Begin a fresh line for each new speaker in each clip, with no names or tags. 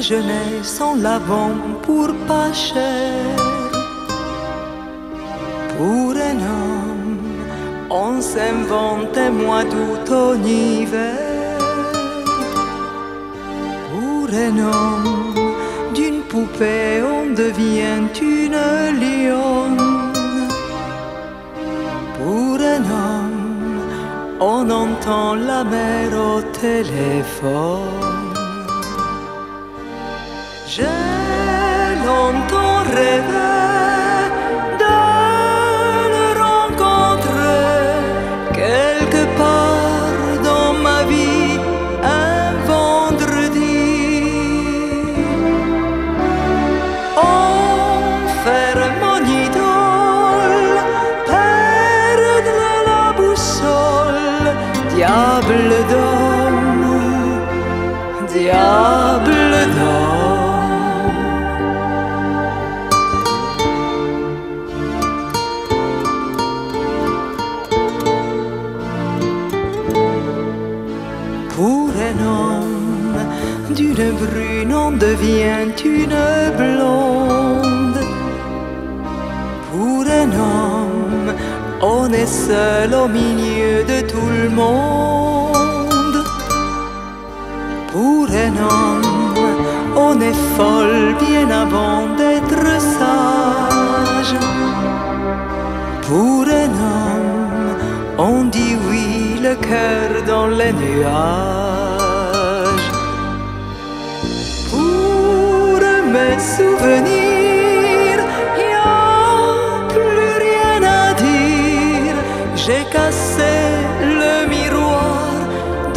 jeunesse en l'avant pour pas cher. Pour un homme, on s'invente un mois d'août en hiver. Pour un homme, d'une poupée, on devient une lionne. Pour un homme, on entend la mer au téléphone. J'ai longtemps rêvé de le rencontrer quelque part dans ma vie un vendredi. En faire mon idole, perdre la boussole, diable d'homme, diable d'homme. Pour un homme, d'une brune on devient une blonde. Pour un homme, on est seul au milieu de tout le monde. Pour un homme, on est folle bien avant d'être sage. Pour un homme, on dit oui le cœur les nuages. Pour mes souvenirs, y a plus rien à dire. J'ai cassé le miroir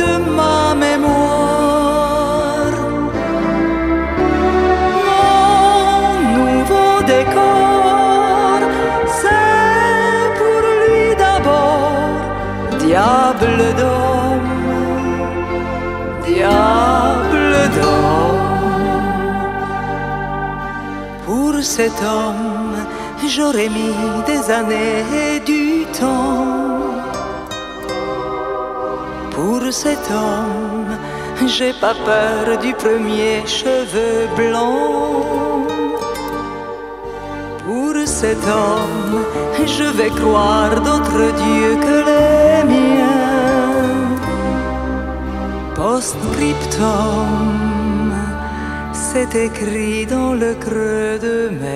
de ma mémoire. Mon nouveau décor, c'est pour lui d'abord, diable d'homme, Pour cet homme, j'aurais mis des années et du temps. Pour cet homme, j'ai pas peur du premier cheveu blanc. Pour cet homme, je vais croire d'autres dieux que les miens. Postscriptum, c'est écrit dans le creux de mer.